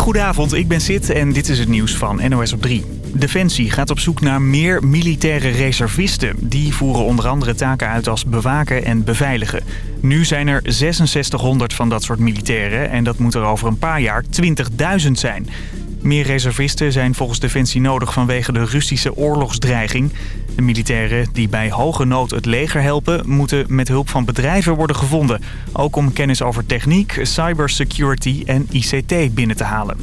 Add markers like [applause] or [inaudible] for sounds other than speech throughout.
Goedenavond, ik ben Sid en dit is het nieuws van NOS op 3. Defensie gaat op zoek naar meer militaire reservisten. Die voeren onder andere taken uit als bewaken en beveiligen. Nu zijn er 6600 van dat soort militairen en dat moet er over een paar jaar 20.000 zijn. Meer reservisten zijn volgens Defensie nodig vanwege de Russische oorlogsdreiging. De militairen die bij hoge nood het leger helpen... moeten met hulp van bedrijven worden gevonden. Ook om kennis over techniek, cybersecurity en ICT binnen te halen.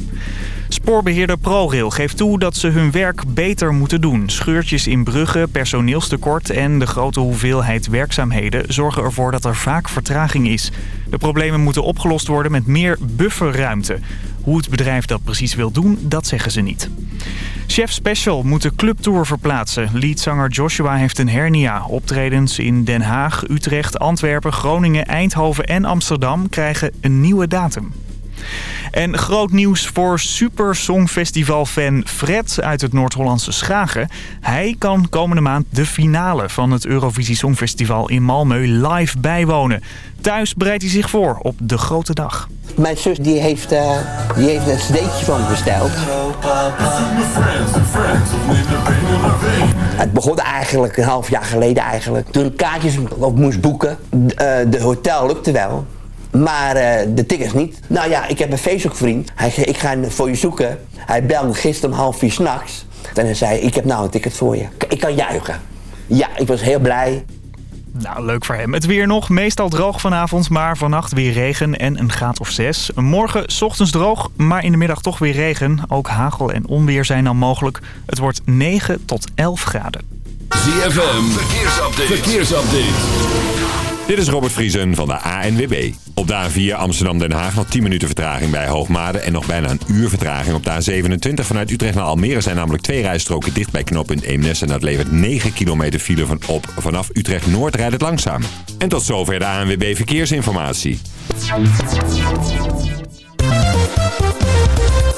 Spoorbeheerder ProRail geeft toe dat ze hun werk beter moeten doen. Scheurtjes in bruggen, personeelstekort en de grote hoeveelheid werkzaamheden... zorgen ervoor dat er vaak vertraging is. De problemen moeten opgelost worden met meer bufferruimte. Hoe het bedrijf dat precies wil doen, dat zeggen ze niet. Chef Special moet de clubtour verplaatsen. Leadzanger Joshua heeft een hernia. Optredens in Den Haag, Utrecht, Antwerpen, Groningen, Eindhoven en Amsterdam krijgen een nieuwe datum. En groot nieuws voor Super Songfestival-fan Fred uit het Noord-Hollandse Schagen. Hij kan komende maand de finale van het Eurovisie Songfestival in Malmö live bijwonen. Thuis bereidt hij zich voor op de grote dag. Mijn zus die heeft, uh, die heeft een cd'tje van besteld. Het begon eigenlijk een half jaar geleden eigenlijk. Toen ik kaartjes op moest boeken. Uh, de hotel lukte wel. Maar uh, de tickets niet. Nou ja, ik heb een Facebook-vriend. Hij zei, ik ga voor je zoeken. Hij belde gisteren om half vier s'nachts. En hij zei, ik heb nou een ticket voor je. Ik kan juichen. Ja, ik was heel blij. Nou, leuk voor hem. Het weer nog. Meestal droog vanavond, maar vannacht weer regen en een graad of zes. Morgen ochtends droog, maar in de middag toch weer regen. Ook hagel en onweer zijn dan mogelijk. Het wordt 9 tot 11 graden. ZFM, verkeersupdate. verkeersupdate. Dit is Robert Vriesen van de ANWB. Op de A4 Amsterdam-Den Haag nog 10 minuten vertraging bij Hoogmade... en nog bijna een uur vertraging op de A27 vanuit Utrecht naar Almere... zijn namelijk twee rijstroken dicht bij knooppunt Eemnes... en dat levert 9 kilometer file van op. Vanaf Utrecht-Noord rijdt het langzaam. En tot zover de ANWB Verkeersinformatie.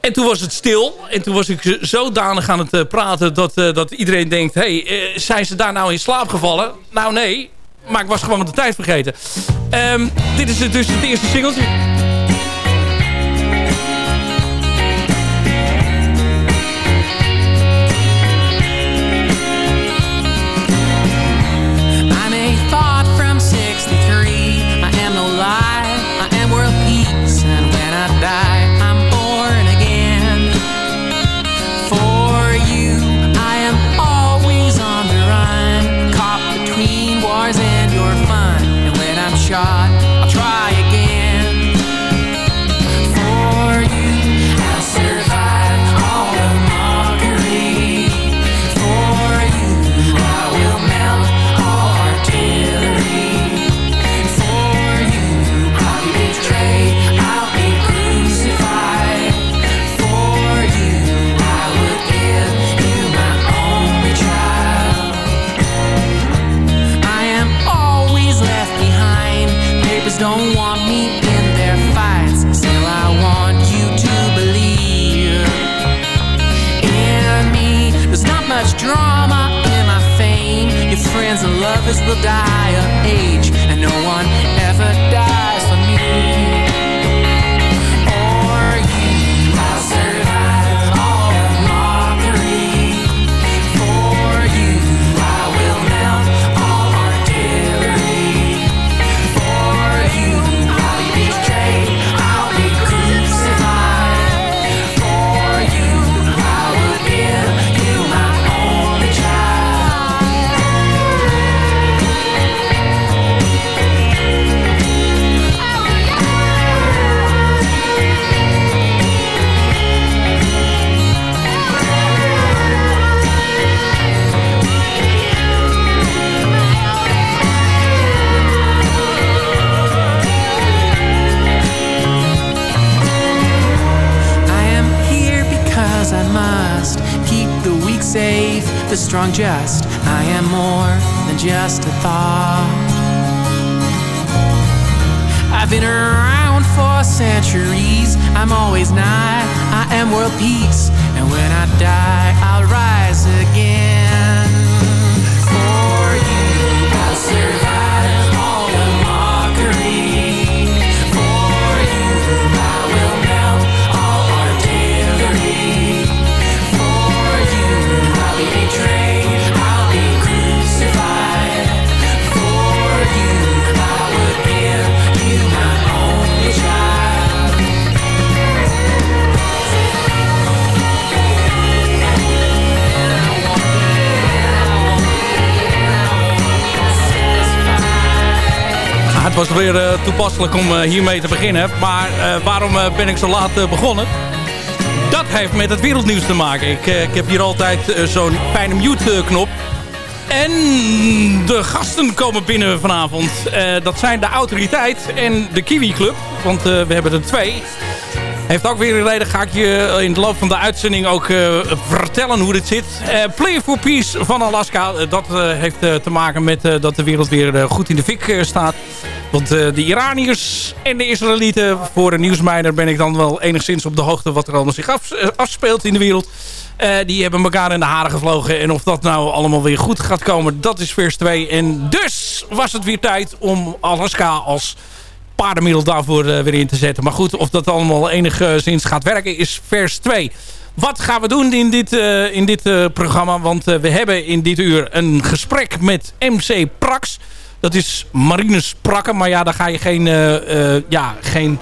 En toen was het stil. En toen was ik zodanig aan het uh, praten dat, uh, dat iedereen denkt... hey, uh, zijn ze daar nou in slaap gevallen? Nou nee, maar ik was gewoon de tijd vergeten. Um, dit is dus het eerste singeltje. Friends and lovers will die of age, just. I am more than just a thought. Toepasselijk om eh, hiermee te beginnen. Maar eh, waarom eh, ben ik zo laat begonnen? Dat heeft met het wereldnieuws te maken. Ik, ik heb hier altijd zo'n fijne mute-knop. En de gasten komen binnen vanavond. Dat zijn de autoriteit en de Kiwi Club. Want we hebben er twee. Heeft ook weer een reden. Ga ik je in de loop van de uitzending ook vertellen hoe dit zit. Eh, Play for Peace van Alaska. Dat heeft te maken met dat de wereld weer goed in de fik staat. Want eh, de Iraniërs en de Israëlieten... voor een nieuwsmijner ben ik dan wel enigszins op de hoogte... wat er allemaal zich af, eh, afspeelt in de wereld. Eh, die hebben elkaar in de haren gevlogen. En of dat nou allemaal weer goed gaat komen, dat is vers 2. En dus was het weer tijd om Alaska als paardenmiddel daarvoor weer in te zetten. Maar goed, of dat allemaal enigszins gaat werken is vers 2. Wat gaan we doen in dit, in dit programma? Want we hebben in dit uur een gesprek met MC Prax. Dat is Marines Prakken. Maar ja, daar ga je geen... eh, eh, ja, geen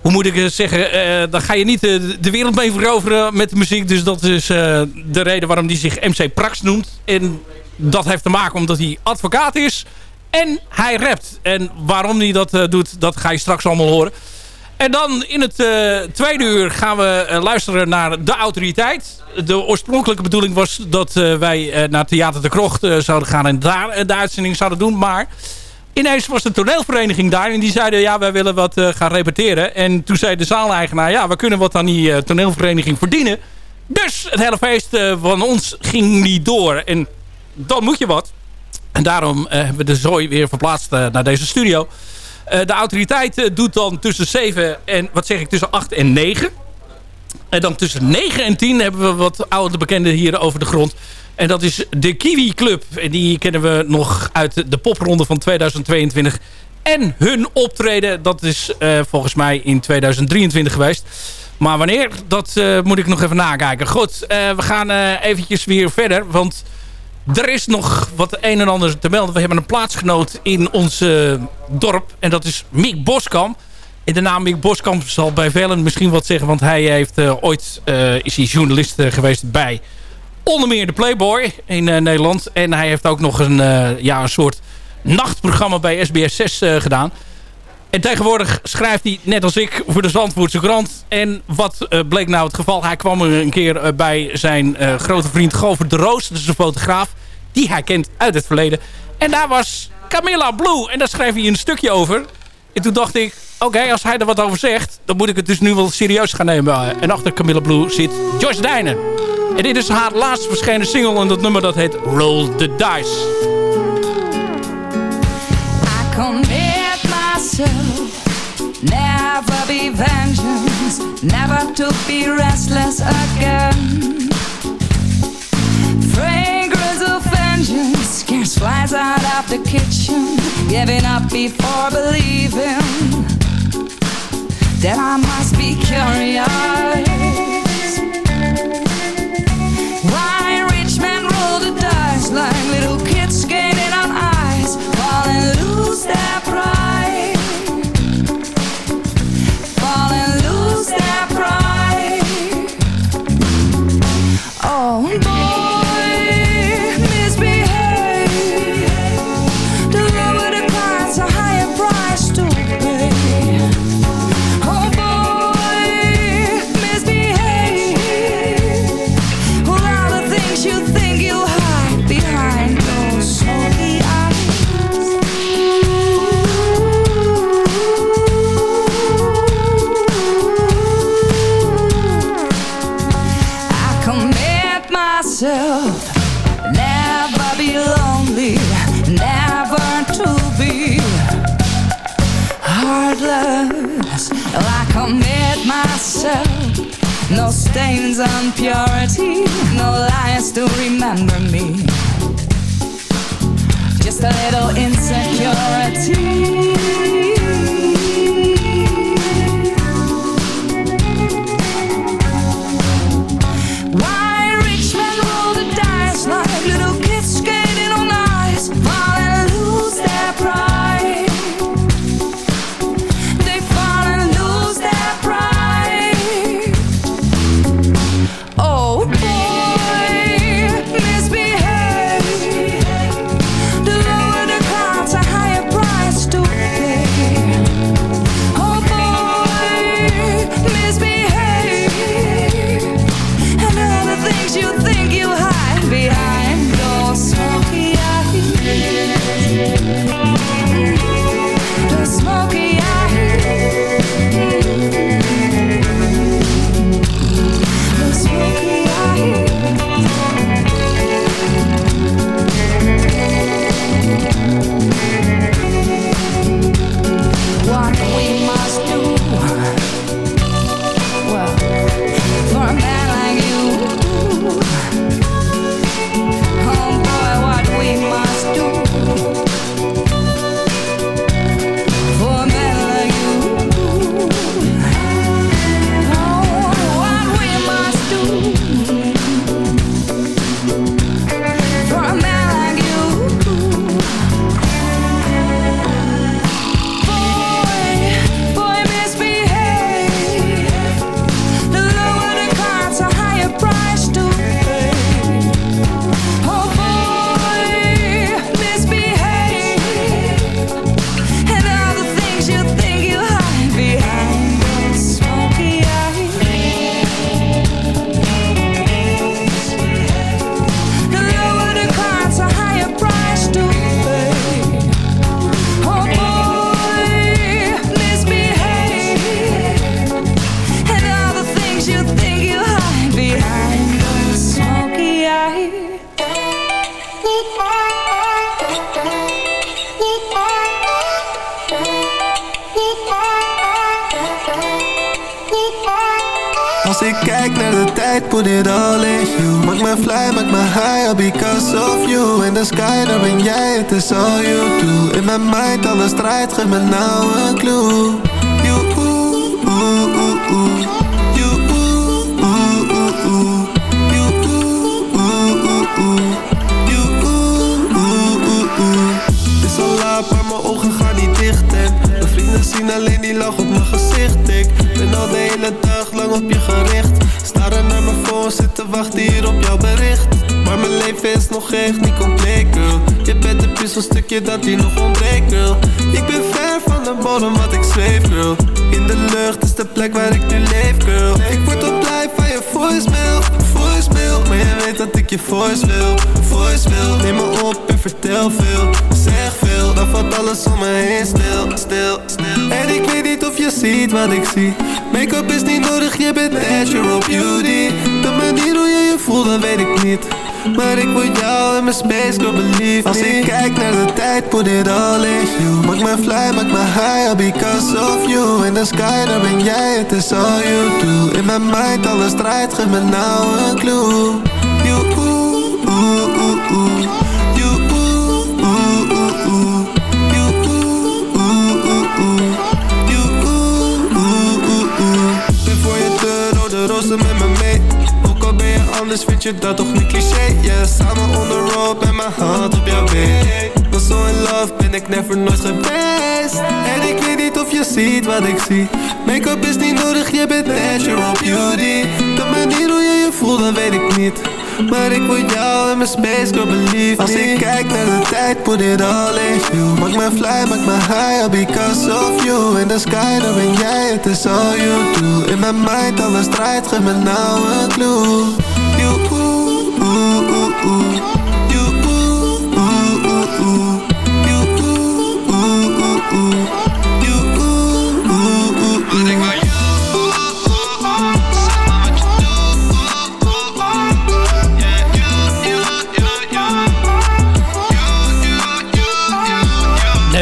hoe moet ik het zeggen? eh dan ga je niet eh, de wereld mee veroveren met de muziek. Dus dat is de reden waarom hij zich MC Prax noemt. En dat heeft te maken omdat hij advocaat is. En hij rapt. En waarom hij dat doet, dat ga je straks allemaal horen. En dan in het eh, tweede uur gaan we eh, luisteren naar de autoriteit. De oorspronkelijke bedoeling was dat eh, wij naar Theater de Krocht zouden gaan en daar de uitzending zouden doen. Maar ineens was de toneelvereniging daar en die zeiden ja, wij willen wat gaan repeteren. En toen zei de zaaleigenaar ja, we kunnen wat aan die toneelvereniging verdienen. Dus het hele feest van ons ging niet door. En dan moet je wat. En daarom hebben we de zooi weer verplaatst naar deze studio. Eh, de autoriteit eh, doet dan tussen 7 en, wat zeg ik, tussen 8 en 9. En dan tussen 9 en 10 hebben we wat oude bekenden hier over de grond. En dat is de Kiwi Club. En die kennen we nog uit de popronde van 2022. En hun optreden, dat is eh, volgens mij in 2023 geweest. Maar wanneer, dat moet ik nog even nakijken. Goed, we gaan eventjes weer verder. Want er is nog wat een en ander te melden. We hebben een plaatsgenoot in ons eh, dorp. En dat is Mick Boskamp. En de naam Mick Boskamp zal bij velen misschien wat zeggen. Want hij heeft eh, ooit eh, is hij journalist geweest bij onder meer de Playboy in Nederland. En hij heeft ook nog een, ja, een soort nachtprogramma bij SBS 6 eh, gedaan. En tegenwoordig schrijft hij, net als ik, voor de Zandvoortse krant. En wat eh, bleek nou het geval? Hij kwam een keer eh, bij zijn eh, grote vriend Govert de Roos. Dat is een fotograaf die hij kent uit het verleden. En daar was Camilla Blue. En daar schreef hij een stukje over. En toen dacht ik, oké, als hij er wat over zegt... dan moet ik het dus nu wel serieus gaan nemen. En achter Camilla Blue zit Joyce Dijnen. En dit is haar laatst verschenen single. En dat nummer dat heet Roll the Dice. myself. Never be vengeance, never to be restless again. Fragrance of vengeance scarce flies out of the kitchen. Giving up before believing that I must be curious. myself. No stains on purity No lies to remember me. Just a little insecurity. Make-up is niet nodig, je bent natural beauty. De manier hoe je je voelt, dat weet ik niet. Maar ik moet jou in mijn space, go believe Als ik kijk naar de tijd, put it all in you. Maak me fly, maak me high, because of you. In the sky, daar ben jij, het is all you do. In mijn mind, alles draait, geef me nou een clue. You, ooh, ooh, ooh, ooh. Rozen met me mee. Ook al ben je anders, vind je dat toch niet cliché? Yeah, samen on the road met mijn hand op jouw been. Was zo in love, ben ik never nooit geweest. En ik weet niet of je ziet wat ik zie. Make-up is niet nodig, je bent natural beauty. De manier hoe je je voelt, dat weet ik niet. Maar ik wil jou in mijn space, girl, believe Als ik kijk naar de tijd, put it all in you. Maak me fly, maak me high, all because of you. In the sky, daar ben jij, het is all you do. In mijn mind, alles draait, geef me nou een clue. You, ooh, ooh, ooh, ooh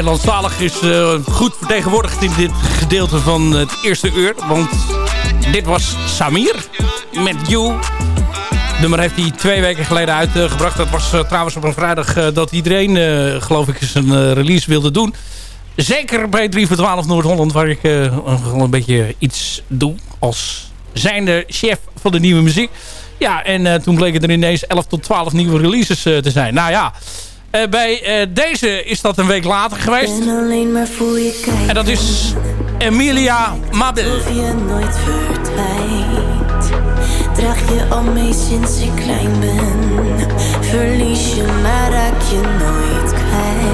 Nederlandstalig is eh, goed vertegenwoordigd in dit gedeelte van het eerste uur. Want dit was Samir met You. Het nummer heeft hij twee weken geleden uitgebracht. Dat was eh, trouwens op een vrijdag eh, dat iedereen, geloof ik, zijn release wilde doen. Zeker bij 3 voor 12 Noord-Holland, waar ik gewoon een beetje iets doe als zijnde chef van de nieuwe muziek. Ja, en eh, toen bleken er ineens 11 tot 12 nieuwe releases te zijn. Nou ja, eh, bij eh, deze is dat een week later geweest. En dat is Emilia Mabel. Of je nooit verdwijnt. Draag je al mee sinds ik klein ben. Verlies je, maar raak je nooit kwijt.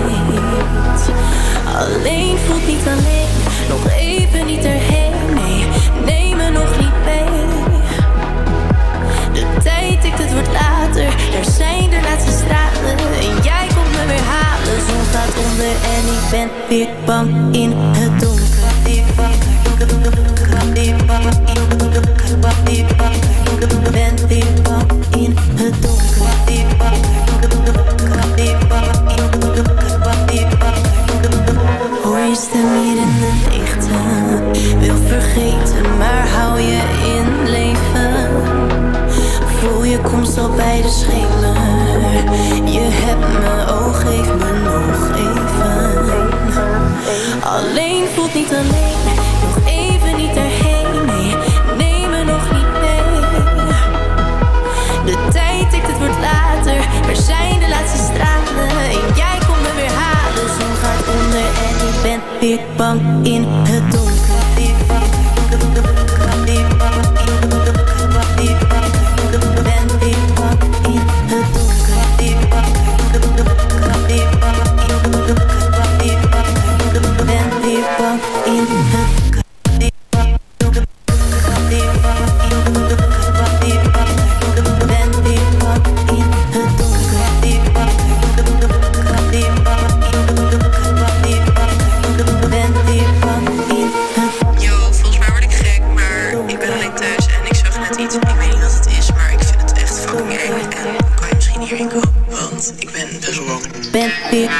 Alleen voelt niet alleen. Nog even niet erheen. Nee, neem me nog niet mee. De tijd tikt, het wordt Er zijn de laatste stralen. En jij komt me weer halen. Zon gaat onder en ik ben weer bang in het donker. Ben weer bang in het donker. Hoor je stem hier in de leegte. Wil vergeten, maar hou je in leven. Komst al bij de schemer. Je hebt me, oh geef me nog even. Alleen voelt niet alleen, nog even niet erheen. Nee, neem me nog niet mee. De tijd tikt, het wordt later. Er zijn de laatste stralen. En jij komt me weer halen. Zon gaat onder en ik ben weer bang in het donker.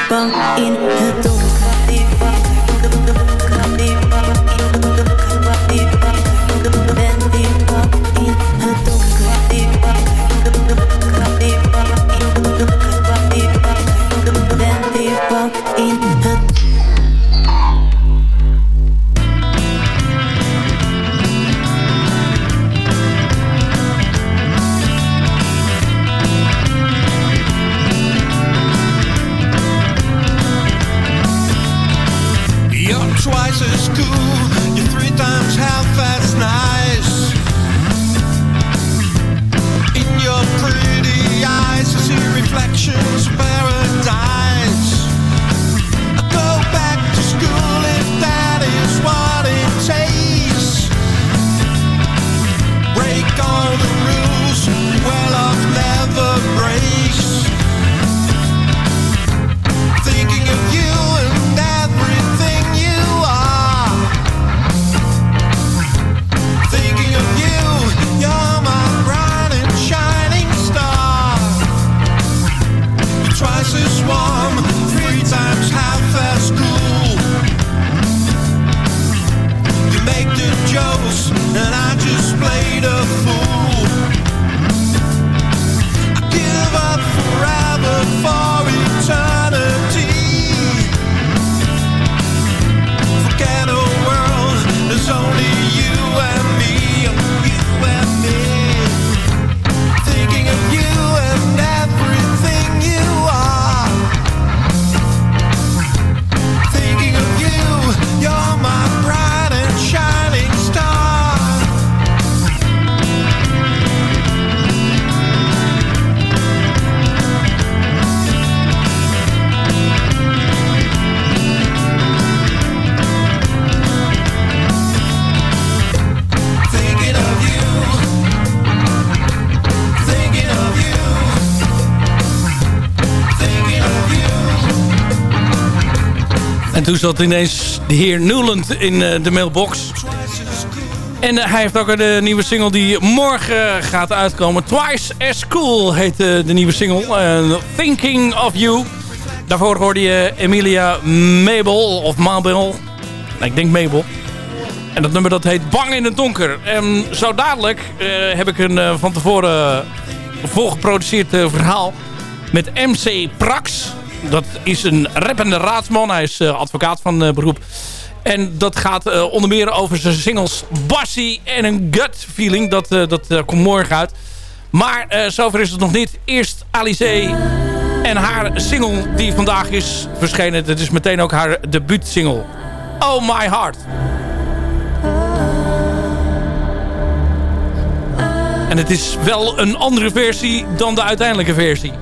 Bang in het donker. Toen zat ineens de heer Newland in eh, de mailbox. En eh, hij heeft ook een nieuwe single die morgen gaat uitkomen. Twice as Cool heet eh, de nieuwe single. Thinking of You. Daarvoor hoorde je Emilia Mabel of Mabel. Ik denk Mabel. En dat nummer dat heet Bang in het Donker. En zo dadelijk heb ik een van tevoren volgeproduceerd eh, verhaal met MC Prax. Dat is een rappende raadsman. Hij is eh, advocaat van eh, beroep. En dat gaat eh, onder meer over zijn singles Bassie en een gut feeling. Dat, dat komt morgen uit. Maar zover is het nog niet. Eerst Alice en haar single die vandaag is verschenen. Dat is meteen ook haar debuutsingle. Oh My Heart. En het is wel een andere versie dan de uiteindelijke versie.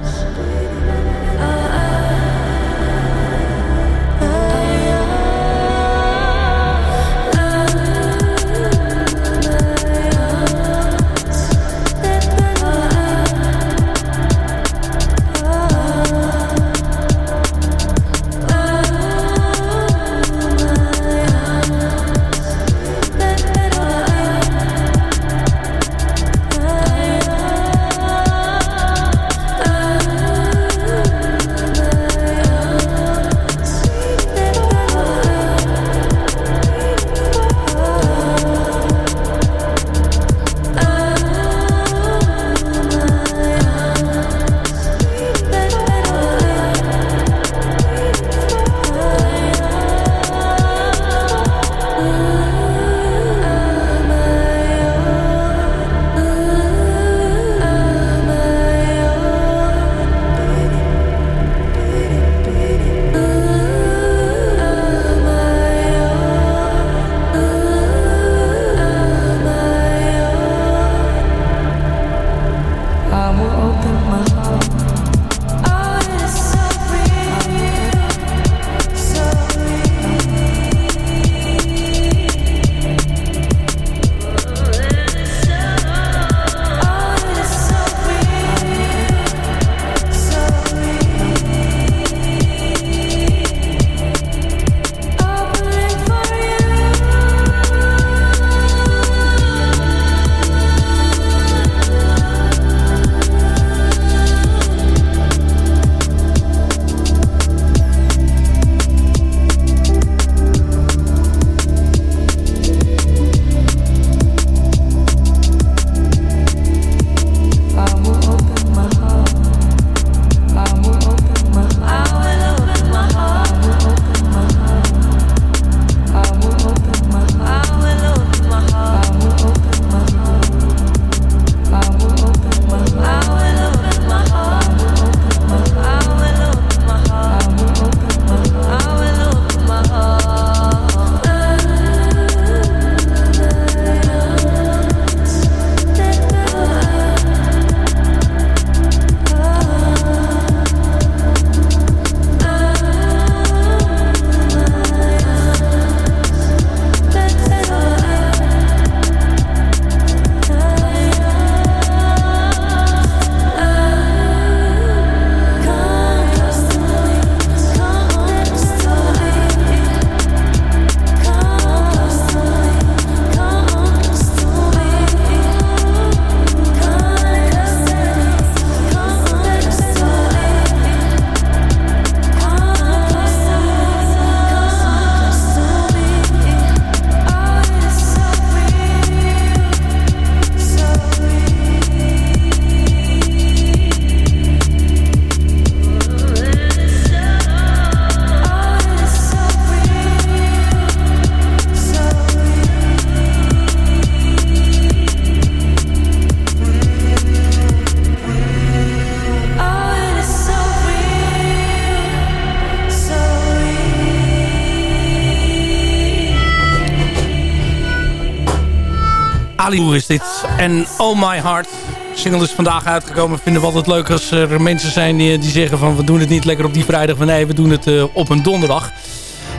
Ali is dit. En Oh My Heart. De single is vandaag uitgekomen. Vinden we altijd leuk als er mensen zijn die, die zeggen van... we doen het niet lekker op die vrijdag. Nee, we doen het uh, op een donderdag.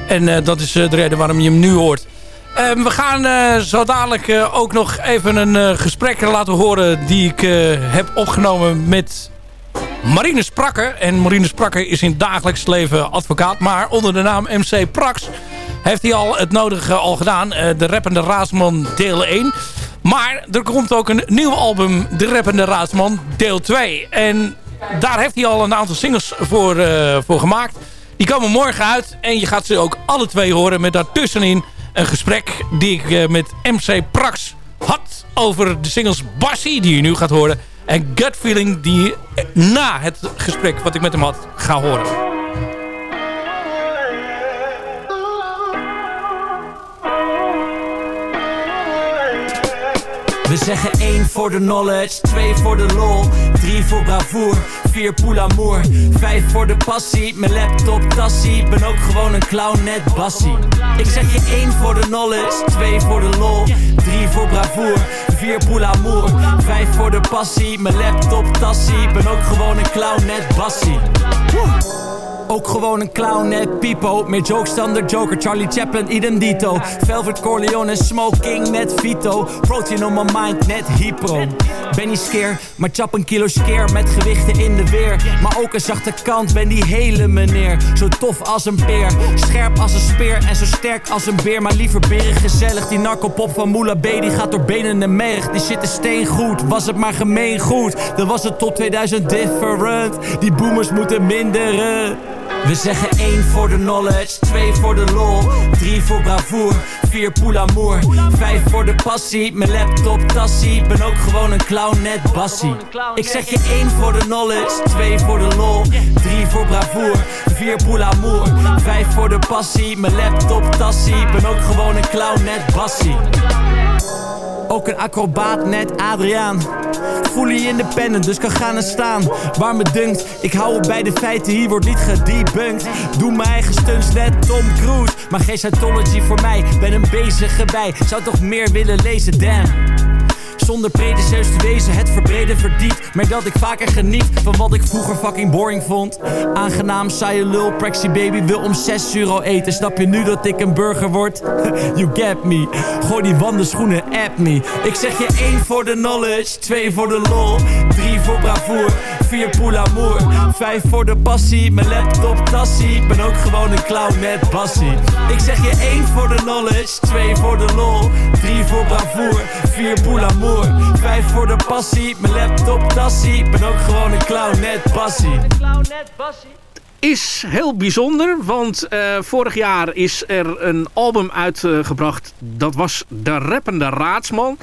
En uh, dat is uh, de reden waarom je hem nu hoort. Ehm, we gaan zo dadelijk ook nog even een gesprek laten horen... die ik heb opgenomen met Marine Sprakker. En Marine Sprakker is in dagelijks leven advocaat. Maar onder de naam MC Prax heeft hij al het nodige al gedaan. Eh, de Rappende Raadsman deel 1. Maar er komt ook een nieuw album, De Rappende Raadsman deel 2. En daar heeft hij al een aantal singles voor, eh, voor gemaakt. Die komen morgen uit. En je gaat ze ook alle twee horen met daartussenin een gesprek die ik eh, met MC Prax had over de singles Bassie, die je nu gaat horen. En Gut Feeling, die na het gesprek wat ik met hem had, ga horen. We zeggen 1 voor de knowledge, 2 voor de lol, 3 voor bravoer, 4 pour l'amour, 5 voor de passie, mijn laptop tassie, ben ook gewoon een clown net bassie. Ik zeg je 1 voor de knowledge, 2 voor de lol, 3 voor bravoer, 4 pour l'amour, 5 voor de passie, mijn laptop tassie, ben ook gewoon een clown net bassie. Woe! Ook gewoon een clown net Pipo. Meer jokes dan de Joker Charlie Chaplin idem dito. Velvet Corleone smoking net Vito. Protein on my mind net hypro Ben niet skeer, maar chap een kilo skeer Met gewichten in de weer. Maar ook een zachte kant, ben die hele meneer. Zo tof als een peer Scherp als een speer en zo sterk als een beer. Maar liever beren gezellig. Die narcopop van Moula B Die gaat door benen en merg. Die shit is steengoed, was het maar gemeen goed Dan was het tot 2000 different. Die boomers moeten minderen we zeggen 1 voor de knowledge, 2 voor de lol, 3 voor bravoer, 4 pour l'amour, 5 voor de passie, mijn laptop tassie, ben ook gewoon een clown net bassie. Ik zeg je 1 voor de knowledge, 2 voor de lol, 3 voor bravoer, 4 pour l'amour, 5 voor de passie, mijn laptop tassie, ben ook gewoon een clown net bassie. Ook een acrobaat net Adriaan. Fully independent, dus kan gaan en staan. Waar me dunkt, ik hou op bij de feiten Hier wordt niet Doe mijn eigen stunts net Tom Cruise. Maar geen Scientology voor mij, ben een bezige bij. Zou toch meer willen lezen, damn. Zonder pretentieus te wezen, het verbreden verdient Merk dat ik vaker geniet van wat ik vroeger fucking boring vond. Aangenaam, saaie lul, Prexy baby wil om 6 euro eten. Snap je nu dat ik een burger word? [laughs] you get me. Gooi die wandelschoenen, app me. Ik zeg je 1 voor de knowledge, 2 voor de lol. 3 voor bravoer, 4 pour l'amour 5 voor de passie, mijn laptop tassie. Ben ook gewoon een clown net bassie Ik zeg je 1 voor de knowledge, 2 voor de lol. 3 voor bravoer, 4 pour l'amour 5 voor de passie, mijn laptop tassie. Ben ook gewoon een clown net bassie is heel bijzonder, want eh, vorig jaar is er een album uitgebracht. dat was De Rappende Raadsman.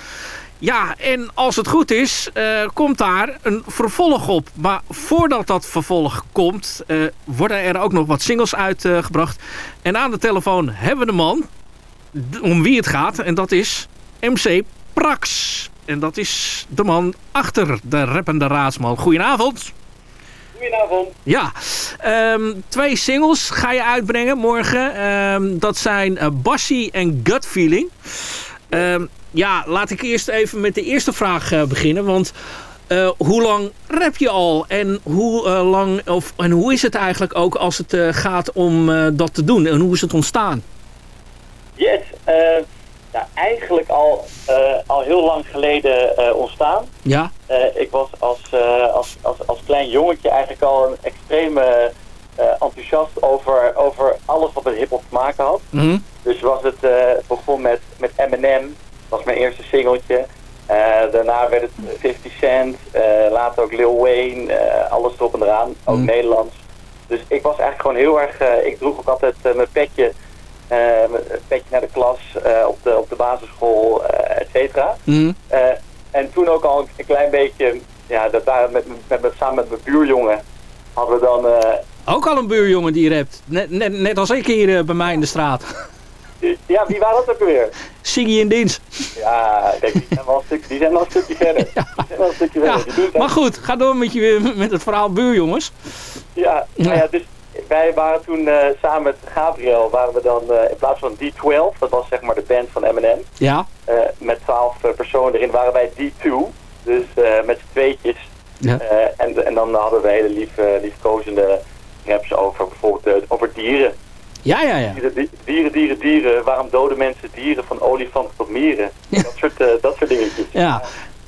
Ja, en als het goed is, eh, komt daar een vervolg op. Maar voordat dat vervolg komt, eh, worden er ook nog wat singles uitgebracht. en aan de telefoon hebben we de man om wie het gaat. En dat is MC Prax. En dat is de man achter de rappende raadsman. Goedenavond. Goedenavond. Ja, ehm, twee singles ga je uitbrengen morgen. Ehm, dat zijn uh, Bassie en Gut Feeling. Ehm, ja, laat ik eerst even met de eerste vraag eh, beginnen. Want eh, hoe lang rap je al? En hoe, eh, lang, of, en hoe is het eigenlijk ook als het gaat om dat te doen? En hoe is het ontstaan? Yes, nou, eigenlijk al, al heel lang geleden ontstaan. Ja? Ik was als, als, als, als klein jongetje eigenlijk al een extreme enthousiast over, over alles wat met hip-hop te maken had. Mhm. Dus was het, eh, het begon met, met Eminem, was mijn eerste singeltje. Eh, daarna werd het 50 Cent, eh, later ook Lil Wayne, eh, alles erop en eraan, ook Nederlands. Dus ik was eigenlijk gewoon heel erg, eh, ik droeg ook altijd eh, mijn petje, eh, mijn petje naar de klas eh, op, de, op de basisschool, eh et cetera. Mhm. Eh, en toen ook al een klein beetje, ja, dat waren met, met, met, samen met mijn buurjongen, hadden we dan... eh, Ook al een buurjongen die rapt. Net, net, net als ik hier eh, bij mij in de straat. ja, wie waren dat ook weer? Siggy en Dins. Ja, kijk, die zijn wel een, stuk, die zijn wel een stukje [laughs] verder. Die zijn wel een stukje Ja, verder. Die maar goed, ga door met, je, met het verhaal buurjongens. Ja, nou ja, dus wij waren toen eh, samen met Gabriel, waren we dan eh, in plaats van D12, dat was zeg maar de band van Eminem, Ja. eh, met 12 eh, personen erin, waren wij D2, dus eh, met z'n tweetjes. Ja. Eh, en, en dan hadden we hele lief, eh, liefkozende raps over bijvoorbeeld eh, over dieren. Ja, ja, ja. Dieren, di- dieren, dieren, dieren. Waarom doden mensen dieren van olifanten tot mieren? Dat, soort, eh, dat soort dingetjes. Ja,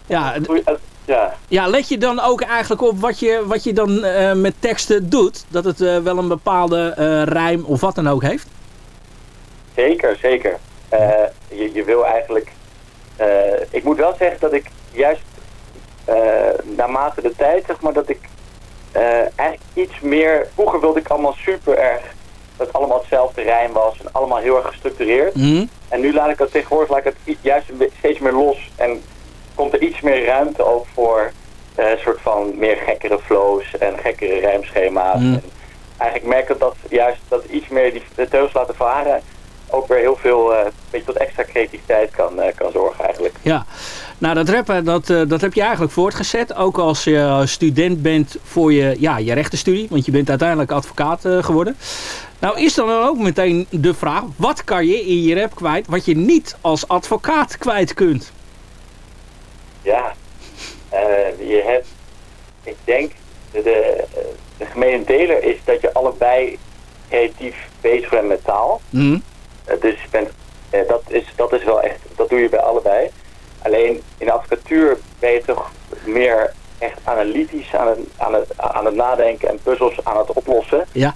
ja, eh, ja. Ja, let je dan ook eigenlijk op wat je, wat je dan met teksten doet? Dat het wel een bepaalde rijm of wat dan ook heeft? Zeker, zeker. Je, je wil eigenlijk... ik moet wel zeggen dat ik juist naarmate de tijd, zeg maar, dat ik eigenlijk iets meer... Vroeger wilde ik allemaal super erg dat het allemaal hetzelfde rijm was en allemaal heel erg gestructureerd. Mhm. En nu laat ik dat tegenwoordig laat ik het juist steeds meer los en komt er iets meer ruimte ook voor eh, een soort van meer gekkere flows en gekkere rijmschema's. Mhm. En eigenlijk merk ik dat juist dat iets meer die teugels laten varen ook weer heel veel, eh beetje tot extra creativiteit kan, eh, kan zorgen eigenlijk. Ja, nou dat rappen, dat, eh, dat heb je eigenlijk voortgezet. Ook als je student bent voor je, ja, je rechtenstudie. Want je bent uiteindelijk advocaat eh, geworden. Nou is dan ook meteen de vraag, wat kan je in je rap kwijt wat je niet als advocaat kwijt kunt? Ja, eh, je hebt, ik denk, de, de, gemene deler is dat je allebei creatief bezig bent met taal. Eh, dus je bent, eh, dat, is, dat is wel echt, dat doe je bij allebei. Alleen in de advocatuur ben je toch meer echt analytisch aan het, aan het, aan het nadenken en puzzels aan het oplossen. Ja.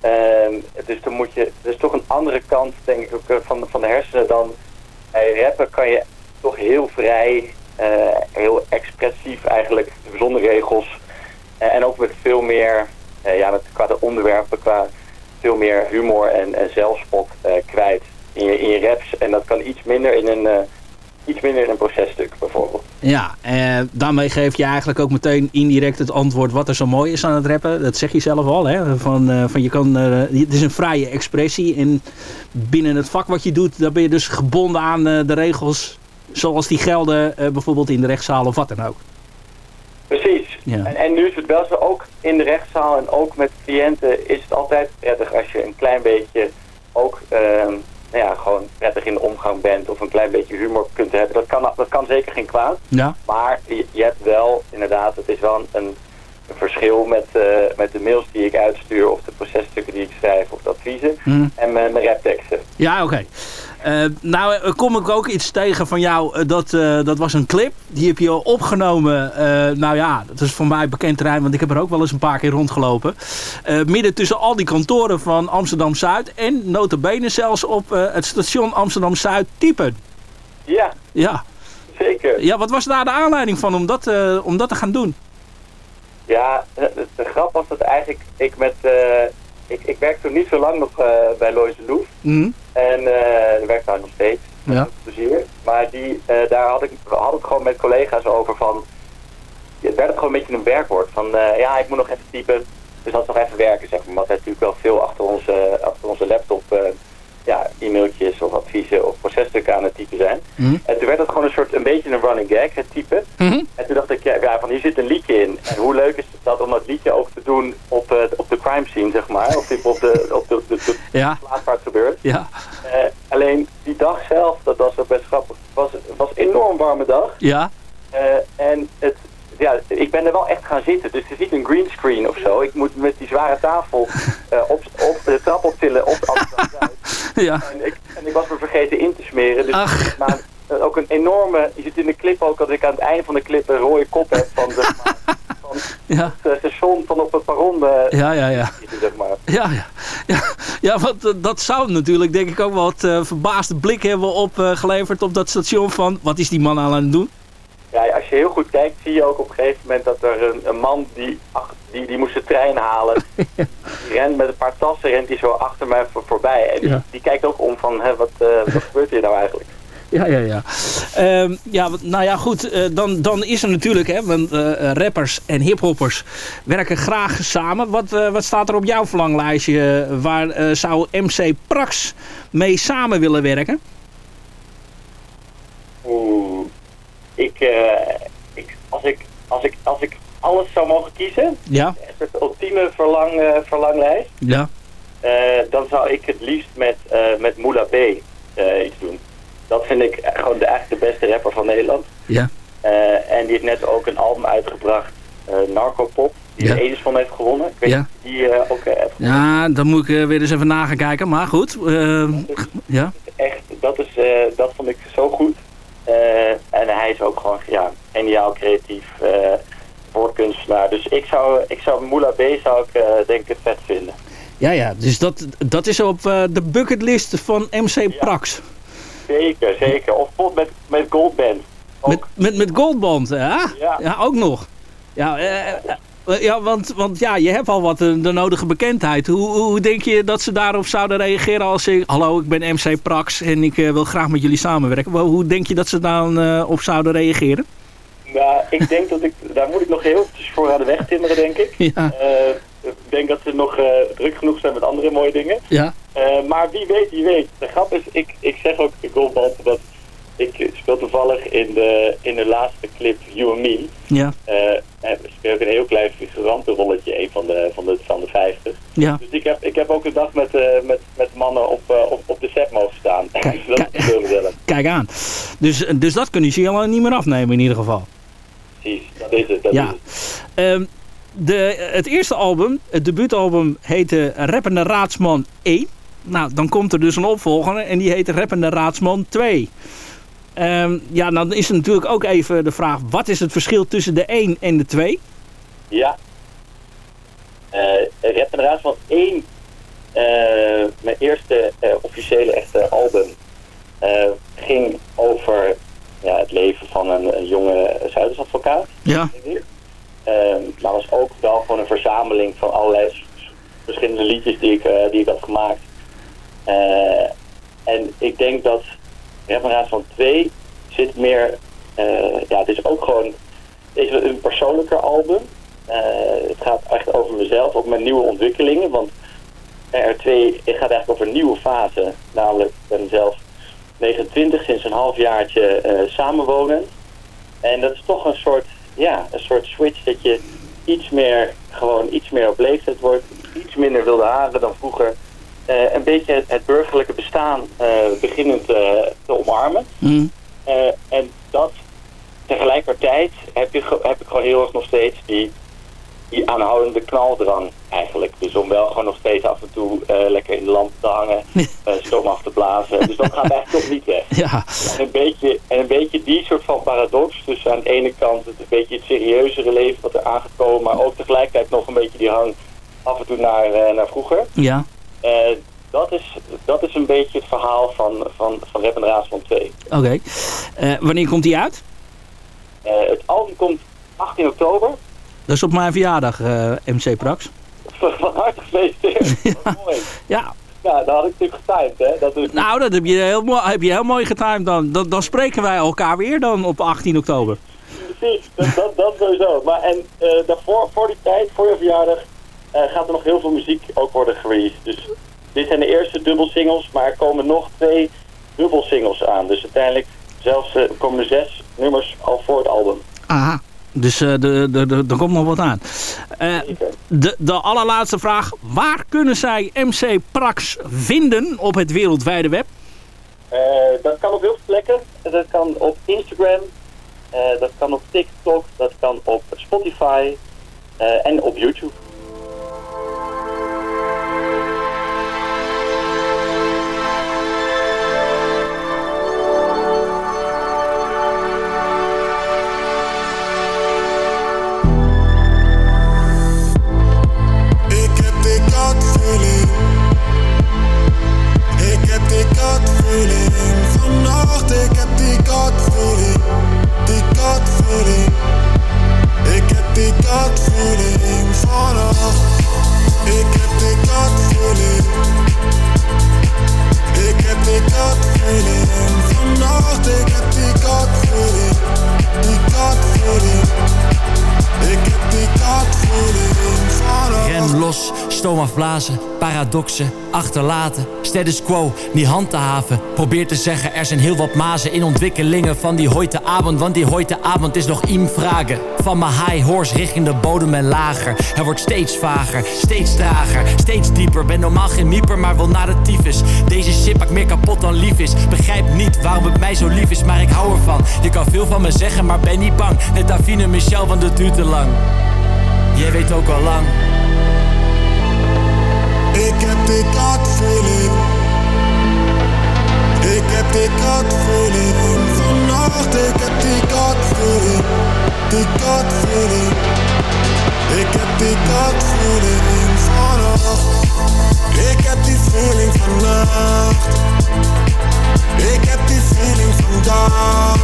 Ehm, dus dan moet je, er is toch een andere kant, denk ik, ook, eh, van, van de hersenen dan bij rappen kan je toch heel vrij, eh, heel expressief eigenlijk, zonder regels. Eh, en ook met veel meer, ja, met, qua de onderwerpen, qua veel meer humor en, en zelfspot kwijt in je, in je raps. En dat kan iets minder in een, iets minder in een processtuk bijvoorbeeld. Ja, eh, daarmee geef je eigenlijk ook meteen indirect het antwoord wat er zo mooi is aan het rappen. Dat zeg je zelf al, hè? Van, eh, van je kan, eh, het is een vrije expressie en binnen het vak wat je doet, daar ben je dus gebonden aan eh, de regels zoals die gelden bijvoorbeeld in de rechtszaal of wat dan ook. Precies. Ja. En, en nu is het wel zo, ook in de rechtszaal en ook met cliënten is het altijd prettig als je een klein beetje ook ehm, nou ja, gewoon prettig in de omgang bent of een klein beetje humor kunt hebben. Dat kan, dat kan zeker geen kwaad. Ja. Maar je, je hebt wel, inderdaad, het is wel een, een verschil met, eh, met de mails die ik uitstuur of de processtukken die ik schrijf of de adviezen Mhm. en mijn, mijn rapteksten. Ja, oké. Eh, nou eh, kom ik ook iets tegen van jou. eh, dat, dat was een clip. Die heb je opgenomen. eh, nou ja, dat is voor mij bekend terrein. Want ik heb er ook wel eens een paar keer rondgelopen. Midden tussen al die kantoren van Amsterdam-Zuid. En notabene zelfs op het station Amsterdam-Zuid typen. Ja, Ja. zeker. ja, wat was daar de aanleiding van om dat, om dat te gaan doen? Ja, de, de- de grap was dat eigenlijk ik met... ik, ik werk toen niet zo lang nog eh, bij Lois de Loef. Mhm. En eh ik werk daar nog steeds. Ja. plezier. Maar die, eh, daar had ik, hadden het gewoon met collega's over van... Het werd gewoon een beetje een werkwoord. Van ja, ik moet nog even typen. Dus dat is nog even werken, zeg maar. Want wij natuurlijk wel veel achter onze, achter onze laptop... ja, e-mailtjes of adviezen of processtukken aan het typen zijn. Mhm. En toen werd het gewoon een soort, een beetje een running gag, het typen. Mhm. En toen dacht ik, ja, ja, van hier zit een liedje in. En hoe leuk is dat om dat liedje ook te doen op, eh, op de crime scene, zeg maar. Of op de, op de, de, de Ja. plaats waar het gebeurt. Ja. Eh, alleen die dag zelf, dat was ook best grappig, was, was een enorm warme dag. Ja. Eh, en het, ja, ik ben er wel echt gaan zitten. Dus het is niet een greenscreen of zo. Ik moet met die zware tafel [laughs] eh, op, op de trap optillen op Amsterdam [laughs] Ja. En ik, en ik was me vergeten in te smeren. Dus Ach. maar, ook een enorme, je ziet in de clip ook dat ik aan het einde van de clip een rode kop heb van, [laughs] van Ja. het eh, station van op het perron. eh, Ja, ja, ja. Zeg maar. Ja, ja. ja, ja want dat zou natuurlijk denk ik ook wel wat eh, verbaasde blik hebben opgeleverd op dat station van wat is die man aan het doen? Ja, als je heel goed kijkt, zie je ook op een gegeven moment dat er een, een man die, ach, die, die moest de trein halen. [laughs] die rent met een paar tassen, rent die zo achter mij voor, voorbij. En die, Ja. die kijkt ook om van, hè, wat, eh, wat gebeurt hier nou eigenlijk? Ja, ja, ja. Ehm, ja, nou ja, goed. eh, dan, dan is er natuurlijk, hè, want eh, rappers en hiphoppers werken graag samen. Wat, wat staat er op jouw verlanglijstje? Waar zou MC Prax mee samen willen werken? Oeh, ik, eh, ik, als, ik, als, ik, als ik alles zou mogen kiezen, Ja, een soort ultieme verlang, eh, verlanglijst, ja. eh, dan zou ik het liefst met, met Moula B iets doen. Dat vind ik gewoon de, eigenlijk de beste rapper van Nederland. Ja. En die heeft net ook een album uitgebracht, eh Narcopop, die Ja. de Edison heeft gewonnen. Ik weet Ja. die ook heeft Ja, dan moet ik weer eens even na gaan kijken. Maar goed, ja. echt, dat, is, dat vond ik zo goed. Eh, en hij is ook gewoon ja, geniaal creatief. eh, woordkunstenaar. Dus ik zou, ik zou Moula B zou ik, eh, denk ik vet vinden. Ja, ja, dus dat, dat is op de bucketlist van MC Prax. Zeker, zeker. Of met, met Goldband. Met, met, met Goldband, ja? Ja. ook nog. Ja, eh, ja want, want ja, je hebt al wat eh, de, de nodige bekendheid. Hoe, hoe denk je dat ze daarop zouden reageren als ik... Hallo, ik ben MC Prax en ik eh, wil graag met jullie samenwerken. Hoe denk je dat ze daar op zouden reageren? Nou, ik denk dat ik, daar moet ik nog heel eventjes voor aan de weg timmeren, denk ik. Ja. Eh, ik denk dat ze nog eh, druk genoeg zijn met andere mooie dingen. Ja. Eh, maar wie weet, wie weet. De grap is, ik, ik zeg ook in Goldband dat ik speel toevallig in de, in de laatste clip You and Me. Ja. Eh, en ik speel ook een heel klein figurantenrolletje, een van de, van de, van de 50. Ja. Dus ik heb, ik heb ook een dag met, eh, met, met mannen op, eh, op, op de set mogen staan. [laughs] dus dat is gezellig. Kijk aan. Dus, dus dat kunnen ze helemaal niet meer afnemen in ieder geval. Precies, dat is het. Dat Ja. Ehm, de, het eerste album, het debuutalbum, heette Rappende Raadsman 1. Nou, dan komt er dus een opvolger en die heet Rappende Raadsman 2. Ehm, ja, dan is er natuurlijk ook even de vraag, wat is het verschil tussen de 1 en de 2? Ja. Rap en de Raad van één, eh, mijn eerste eh, officiële echte album, ging over ja, het leven van een, een jonge Zuidersadvocaat. Ja. Ehm, maar was ook wel gewoon een verzameling van allerlei verschillende liedjes die ik, die ik had gemaakt. En ik denk dat Rap en Raad van 2 zit meer, eh, ja, het is ook gewoon een persoonlijker album. Eh, het gaat echt over mezelf, ook met nieuwe ontwikkelingen. Want R2 het gaat eigenlijk over een nieuwe fase. Namelijk, ik ben zelf 29, sinds een halfjaartje eh samenwonen. En dat is toch een soort, ja, een soort switch dat je iets meer, gewoon iets meer op leeftijd wordt. Iets minder wilde haren dan vroeger. Eh, een beetje het, het burgerlijke bestaan eh beginnend eh, te omarmen. Eh, en dat tegelijkertijd heb, je, heb ik gewoon heel erg nog steeds die, die aanhoudende knaldrang eigenlijk. Dus om wel gewoon nog steeds af en toe lekker in de lamp te hangen, [laughs] stoom af te blazen. Dus dat gaat eigenlijk toch niet weg. [laughs] Ja. En een, beetje, en een beetje die soort van paradox. Dus aan de ene kant het een beetje het serieuzere leven wat er aangekomen, maar ook tegelijkertijd nog een beetje die hang af en toe naar, naar vroeger. Ja. Eh, dat, is, dat is een beetje het verhaal van, van, van Rap en Raadsman 2. Oké. Eh, wanneer komt die uit? Eh, het album komt 18 oktober. Dat is op mijn verjaardag, MC Prax. [laughs] Van harte gefeliciteerd. [laughs] Wat mooi. Ja. Ja, dat had ik natuurlijk getimed, hè. Dat is... Nou, dat heb je heel, mooi- heb je heel mooi getimed dan. dan. Dan spreken wij elkaar weer dan op 18 oktober. Precies, dat, dat, dat sowieso. Maar en daarvoor, voor die tijd, voor je verjaardag, gaat er nog heel veel muziek ook worden gereleased. Dus dit zijn de eerste dubbelsingles, maar er komen nog twee dubbelsingles aan. Dus uiteindelijk zelfs eh, komen er zes nummers al voor het album. Aha. Dus eh, de, de, de, er komt nog wat aan. Eh, de, de allerlaatste vraag. Waar kunnen zij MC Prax vinden op het wereldwijde web? Eh, dat kan op heel veel plekken. Dat kan op Instagram, eh, dat kan op TikTok, dat kan op Spotify eh, en op YouTube. Afblazen, paradoxen, achterlaten. Status quo, niet handhaven. Probeer te zeggen, er zijn heel wat mazen in ontwikkelingen van die hoite avond. Want die hoite avond is nog iem vragen. Van mijn high horse richting de bodem en lager. Het wordt steeds vager, steeds trager, steeds dieper. Ben normaal geen mieper, maar wil naar de tyfus. Deze shit maakt meer kapot dan lief is. Begrijp niet waarom het mij zo lief is, maar ik hou ervan. Je kan veel van me zeggen, maar ben niet bang. Net Davine Michel, want het duurt te lang. Jij weet ook al lang. Ik heb die feeling. Ik heb die feeling. Vannacht, ik heb die feeling. Die feeling. Ik heb die feeling. Vannacht. Ik heb die feeling vannacht. Ik heb die feeling vandaag.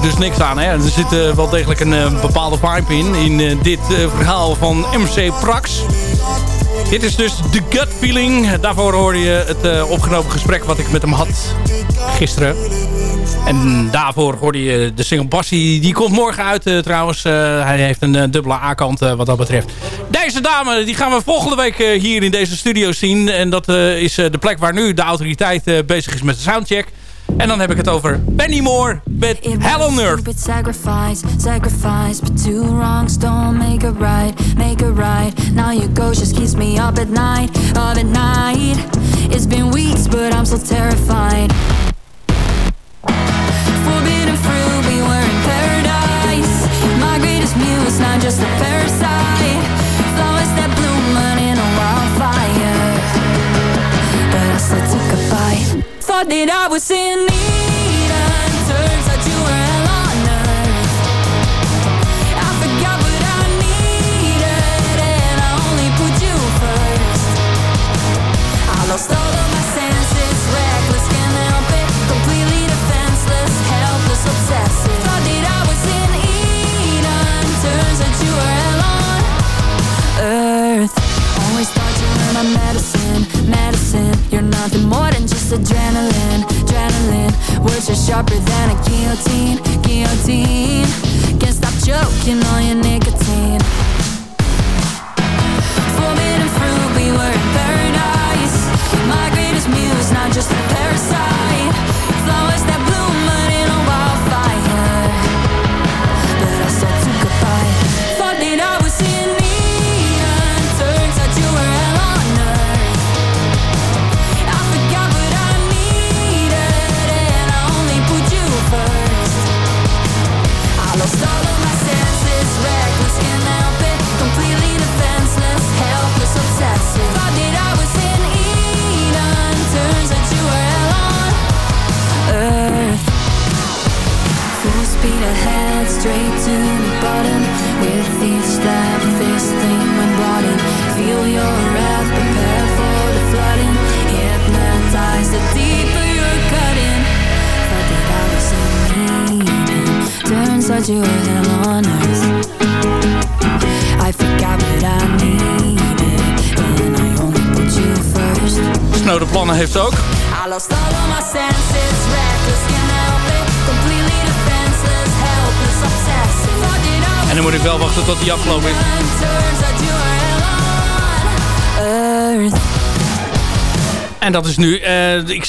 Dus niks aan. Hè? Er zit eh, wel degelijk een eh, bepaalde vibe in. In eh, dit verhaal van MC Prax. Dit is dus The Gut Feeling. Daarvoor hoorde je het opgenomen gesprek wat ik met hem had gisteren. En daarvoor hoorde je de single Bassie. Die komt morgen uit trouwens. Hij heeft een dubbele A-kant wat dat betreft. Deze dame die gaan we volgende week hier in deze studio zien. En dat is de plek waar nu de autoriteit bezig is met de soundcheck. En dan heb ik het over Benny Moore met Hell on Earth. Stupid sacrifice, sacrifice, but two wrongs don't make it right, make it right. Now your ghost just keeps me up at night, up at night. It's been weeks, but I'm still terrified. Forbidden fruit, we were in paradise. My greatest muse, not just a parasite. That I was in Eden, turns out you were hell on earth. I forgot what I needed, and I only put you first. I lost all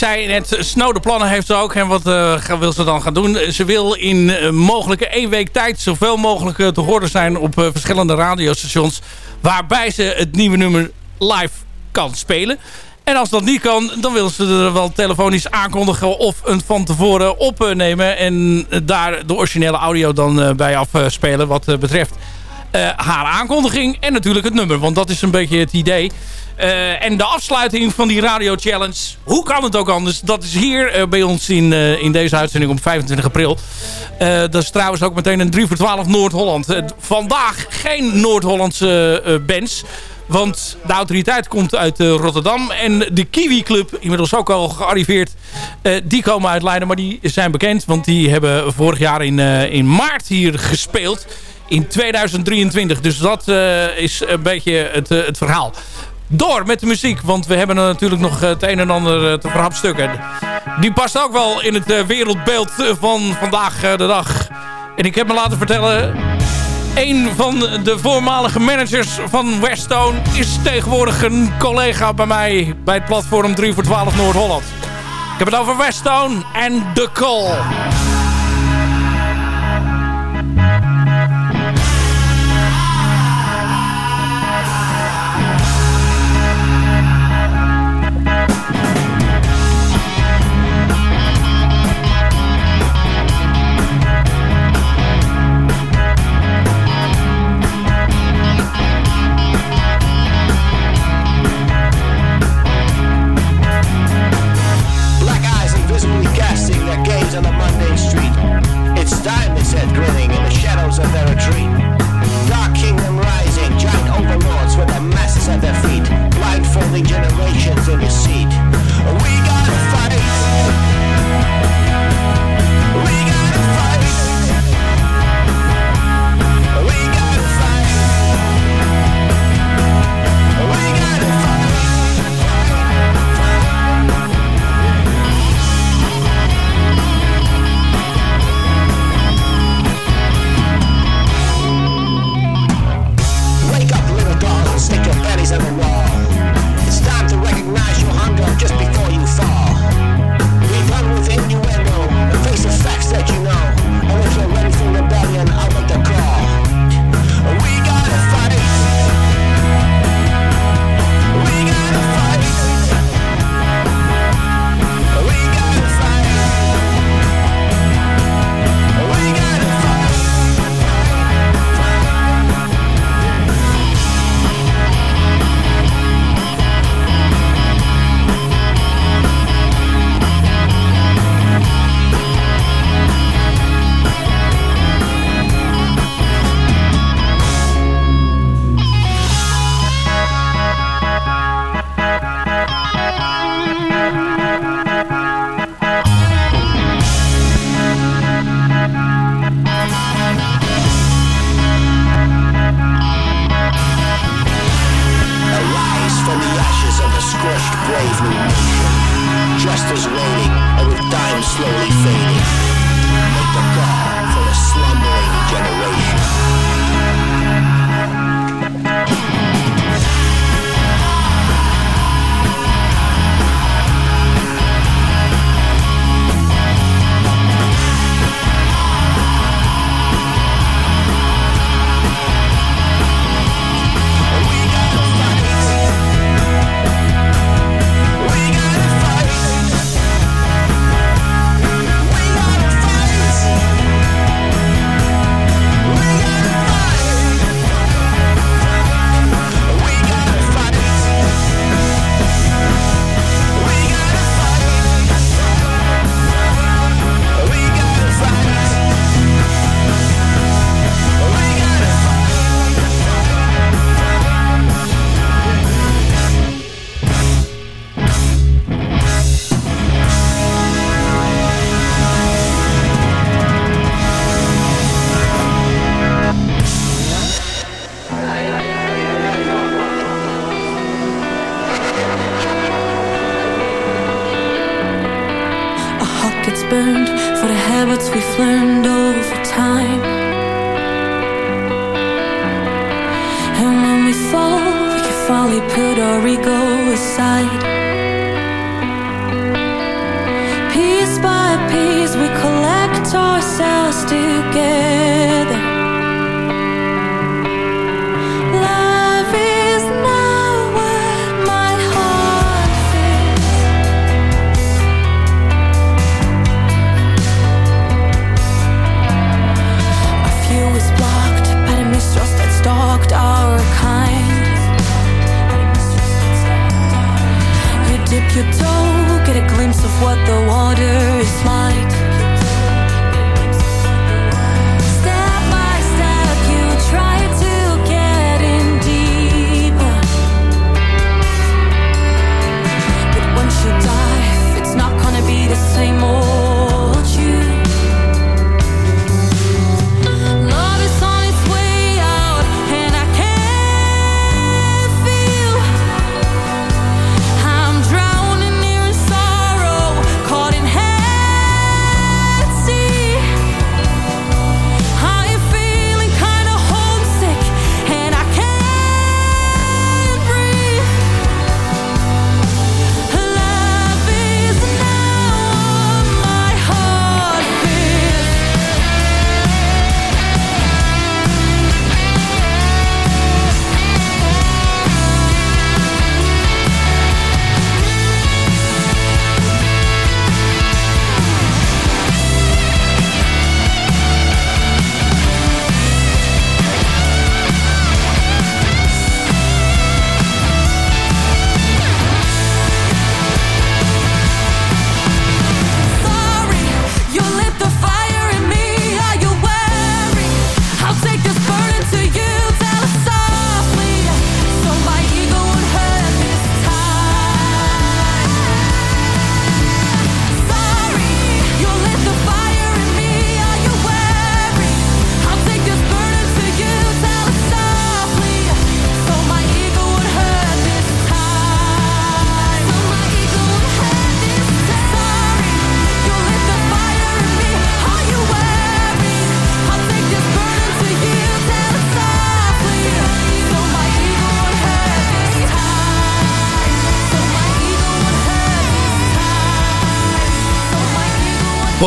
zei net, snode plannen heeft ze ook. En wat eh, wil ze dan gaan doen? Ze wil in eh, mogelijke één week tijd zoveel mogelijk eh, te horen zijn op verschillende radiostations. Waarbij ze het nieuwe nummer live kan spelen. En als dat niet kan, dan wil ze er wel telefonisch aankondigen of een van tevoren opnemen. En daar de originele audio dan bij afspelen wat betreft haar aankondiging en natuurlijk het nummer. Want dat is een beetje het idee. Eh, en de afsluiting van die Radio Challenge, hoe kan het ook anders? Dat is hier eh, bij ons in, eh, in deze uitzending op 25 april. Dat is trouwens ook meteen een 3 voor 12 Noord-Holland. Vandaag geen Noord-Hollandse bands. Want de autoriteit komt uit Rotterdam. En de Kiwi Club, inmiddels ook al gearriveerd, die komen uit Leiden. Maar die zijn bekend, want die hebben vorig jaar in, in maart hier gespeeld. In 2023. Dus dat is een beetje het, het verhaal. Door met de muziek, want we hebben natuurlijk nog het een en ander eh, te verhapstukken. Die past ook wel in het eh, wereldbeeld eh, van vandaag eh, de dag. En ik heb me laten vertellen... Een van de voormalige managers van Westone is tegenwoordig een collega bij mij bij het platform 3 voor 12 Noord-Holland. Ik heb het over Westone en The Call. It's time, they said, grinning in the shadows of their retreat. Dark kingdom rising, giant overlords with the masses at their feet, blindfolding generations in your seat. We gotta fight.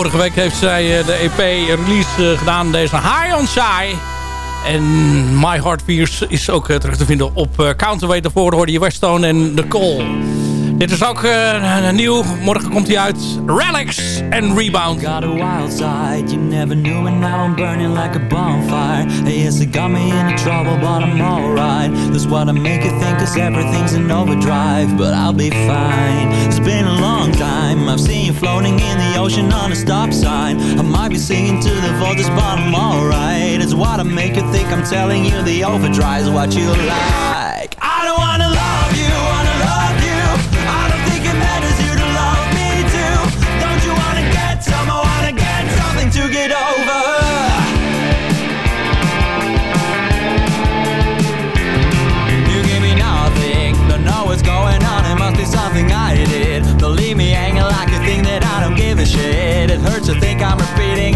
Vorige week heeft zij eh, de EP-release eh, gedaan, deze High on Shy. En My Heart Beats is ook eh, terug te vinden op Counterweight. Daarvoor hoorde je Westone en The Call. Dit is ook eh, nieuw. Morgen komt hij uit. Relics en Rebound. Got a wild side. You never knew and now I'm burning like a bonfire. Yes, it got me into trouble but I'm alright. That's what I make you think cause everything's in overdrive. But I'll be fine. It's been a long time. I've seen you floating in the ocean on a stop sign. I might be singing to the voltage but I'm alright. It's what I make you think. I'm telling you the overdrive's what you like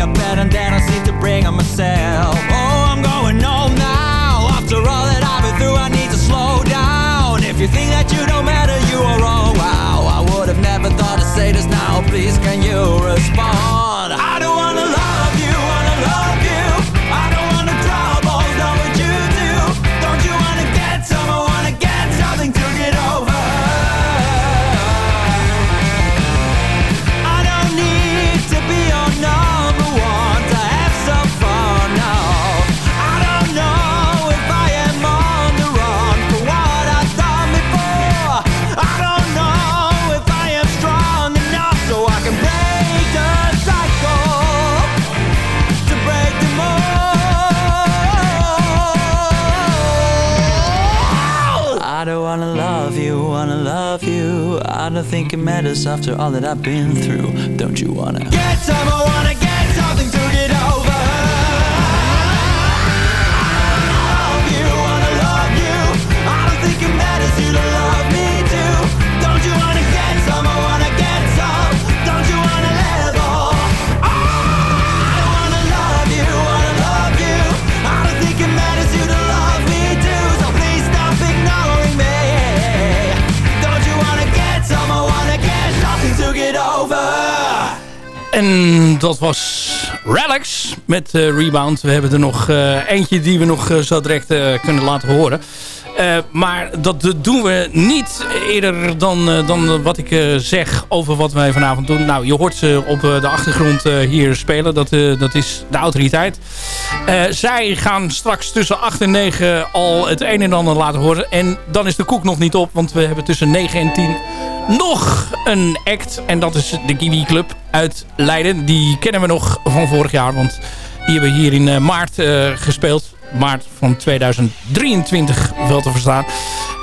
a pattern that I seem to bring on myself. Oh, I'm going home now. After all that I've been through, I need to slow down. If you think that you don't matter, you are wrong Wow, I would have never thought to say this now. Please, can you respond? Think it matters after all that I've been through. Don't you wanna Get some, Relics met eh, Rebound. We hebben er nog eh, eentje die we nog eh, zo direct kunnen laten horen. Eh, maar dat doen we niet eerder dan, eh, dan wat ik eh, zeg over wat wij vanavond doen. Nou, je hoort ze op de achtergrond hier spelen. Dat, dat is de autoriteit. Zij gaan straks tussen 8 en 9 al het een en ander laten horen. En dan is de koek nog niet op, want we hebben tussen 9 en 10 nog een act. En dat is de Kiwi Club uit Leiden. Die kennen we nog van vorig jaar, want die hebben hier in maart gespeeld. Maart van 2023 wel te verstaan.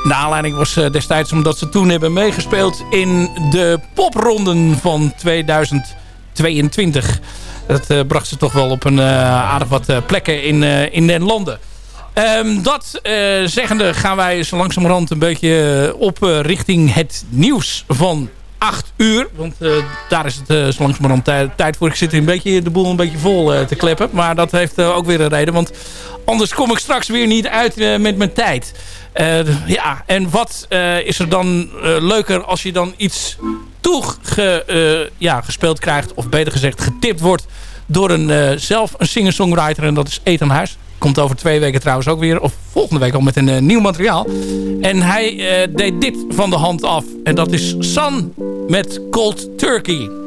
De aanleiding was eh, destijds omdat ze toen hebben meegespeeld in de popronden van 2022. Dat eh, bracht ze toch wel op een eh, aardig wat plekken in, in den. Ehm, dat eh, zeggende gaan wij zo langzamerhand een beetje op richting het nieuws van 8 uur. Want eh, daar is het eh, zo langzamerhand tij- tijd voor. Ik zit een beetje de boel een beetje vol eh, te kleppen. Maar dat heeft ook weer een reden. Want anders kom ik straks weer niet uit met mijn tijd. Ja, en wat is er dan leuker als je dan iets toege, eh, ja, gespeeld krijgt. Of beter gezegd getipt wordt door een, zelf een singer-songwriter. En dat is Ethan Huis. Komt over twee weken trouwens ook weer. Of volgende week al met een eh, nieuw materiaal. En hij eh, deed dit van de hand af. En dat is Sun met Cold Turkey.